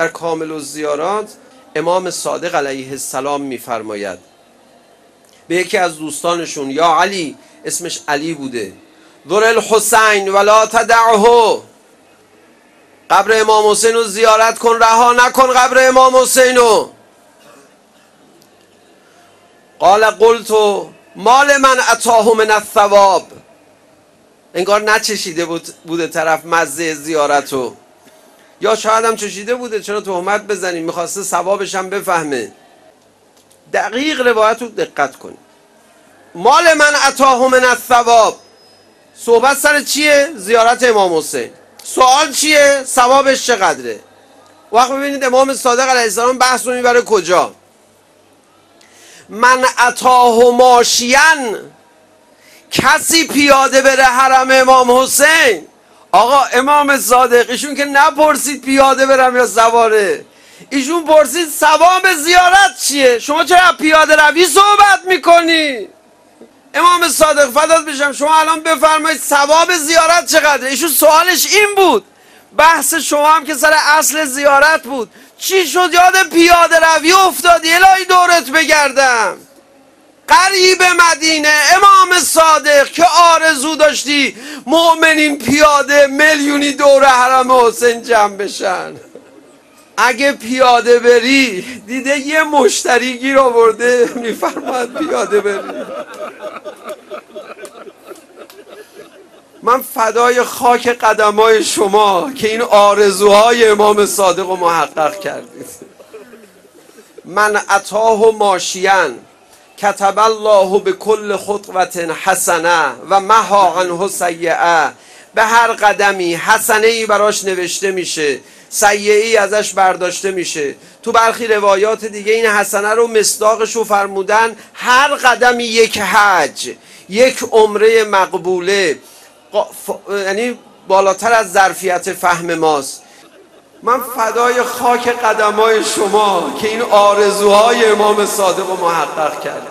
در کامل الزیارات امام صادق علیه السلام میفرماید. به یکی از دوستانشون یا علی اسمش علی بوده. ذر الحسین ولا تدعه. قبر امام حسین رو زیارت کن رها نکن قبر امام حسین رو. قال قلت مال من اتاه من الثواب. انگار نچشیده بود بوده طرف مزه زیارت رو. یا شاید هم چشیده بوده چرا تهمت بزنیم می‌خواسته ثوابش هم بفهمه دقیق روایت رو دقت کنید مال من اتاه من الثواب صحبت سر چیه؟ زیارت امام حسین سوال چیه؟ ثوابش چقدره؟ وقت ببینید امام صادق علیه السلام بحث رو می‌بره کجا؟ من اتاه ماشین کسی پیاده بره حرم امام حسین آقا امام صادق ایشون که نپرسید پیاده برم یا سواره. ایشون پرسید ثواب زیارت چیه؟ شما چرا پیاده روی صحبت می‌کنی؟ امام صادق فدات بشم. شما الان بفرمایید ثواب زیارت چقدره؟ ایشون سوالش این بود. بحث شما هم که سر اصل زیارت بود. چی شد؟ یاد پیاده روی افتادی؟ الهی دورت بگردم. قریب مدینه امام صادق که داشتی؟ مؤمنین پیاده میلیونی دور حرم حسین جمع بشن. اگه پیاده بری دیده یه مشتری گیر آورده میفرماد پیاده بری. من فدای خاک قدمای شما که این آرزوهای امام صادق رو محقق کردید. من اتاه و ماشیان. کتب الله به کل خطوت حسنه و مها عنه سیعه به هر قدمی حسنه ای براش نوشته میشه سیعه ای ازش برداشته میشه. تو برخی روایات دیگه این حسنه رو مصداقش رو فرمودن هر قدمی یک حج یک عمره مقبوله یعنی بالاتر از ظرفیت فهم ماست. من فدای خاک قدمای شما که این آرزوهای امام صادق رو محقق کرد